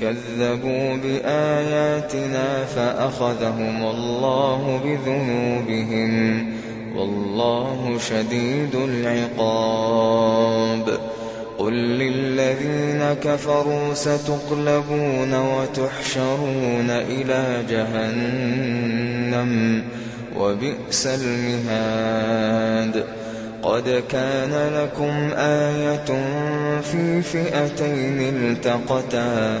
كذبوا بآياتنا فأخذهم الله بذنوبهم والله شديد العقاب. قل للذين كفروا ستقلبون وتحشرون إلى جهنم وبئس المهاد. قد كان لكم آية في فئتين التقتا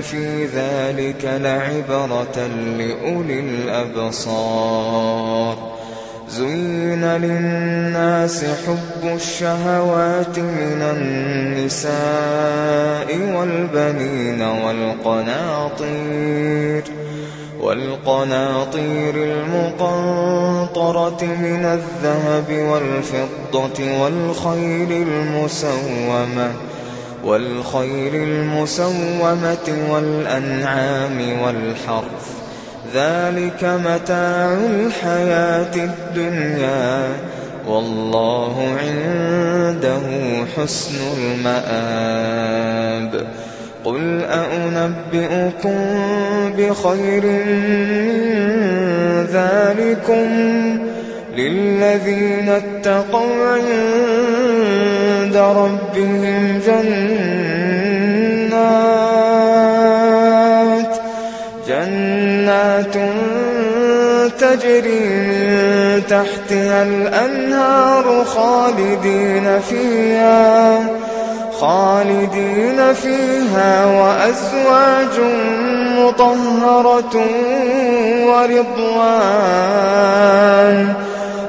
في ذلك لعبرة لأولي الأبصار زين للناس حب الشهوات من النساء والبنين والقناطير والقناطير المقنطرة من الذهب والفضة والخيل المسومة والخيل المسومة والأنعام والحرث. ذلك متاع الحياة الدنيا. والله عنده حسن المآب. قل أنبئكم بخير من ذلكم. للذين اتقوا عند ربهم جنات جنات تجري من تحتها الأنهار خالدين فيها خالدين فيها وأزواج مطهرة ورضوان.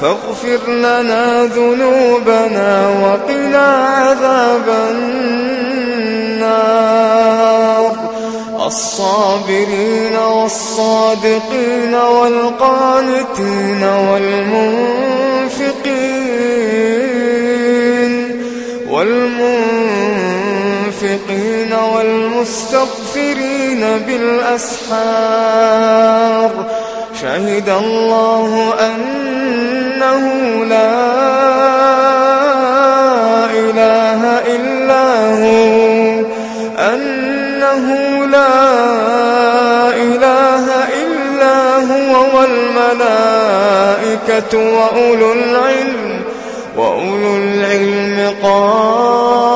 فاغفر لنا ذنوبنا وقنا عذاب النار. الصابرين والصادقين والقانتين والمنفقين والمنفقين والمستغفرين بالأسحار. شهد الله أنه لا إله إلا هو. أنه لا إله إلا هو والملائكة وأولو العلم وأولو العلم قائما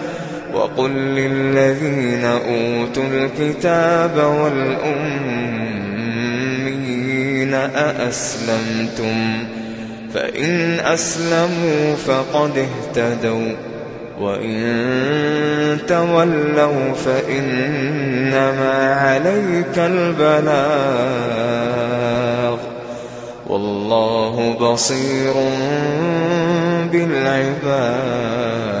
وقل للذين أوتوا الكتاب والأمين أأسلمتم؟ فإن أسلموا فقد اهتدوا وإن تولوا فإنما عليك البلاغ. والله بصير بالعباد.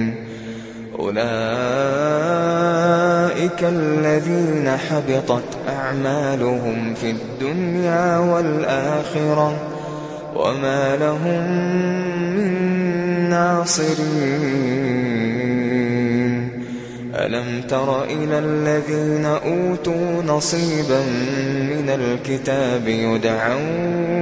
أولئك الذين حبطت أعمالهم في الدنيا والآخرة وما لهم من ناصرين. ألم تر إلى الذين أوتوا نصيبا من الكتاب يدعون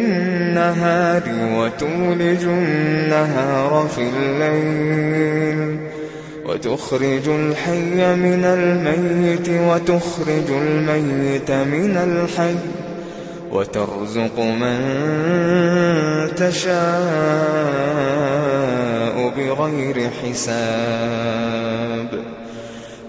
وتولج النهار في الليل وتخرج الحي من الميت وتخرج الميت من الحي وترزق من تشاء بغير حساب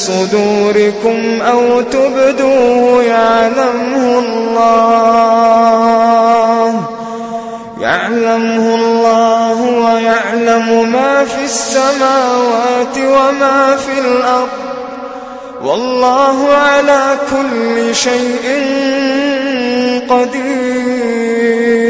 صدوركم أو تبدوه يعلمه الله. يعلمه الله ويعلم ما في السماوات وما في الأرض. والله على كل شيء قدير.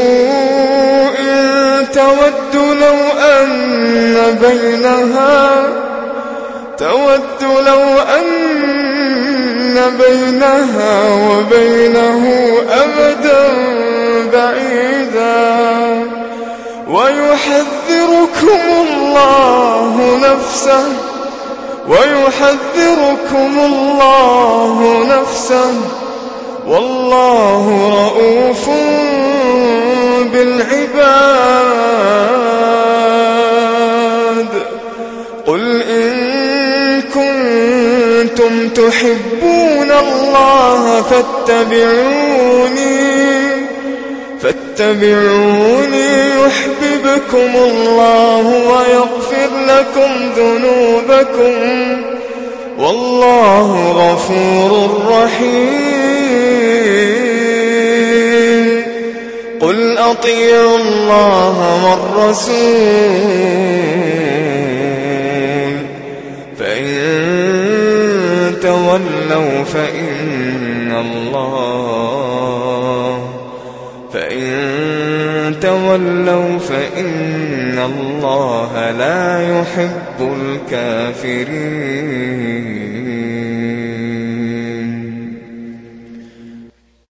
ويحذركم الله نفسه ويحذركم الله نفسه. والله رؤوف بالعباد. قل إن كنتم تحبون الله فاتبعوني. فاتبعوني يحببكم الله ويغفر لكم ذنوبكم. والله غفور رحيم. قل أطيعوا الله والرسول.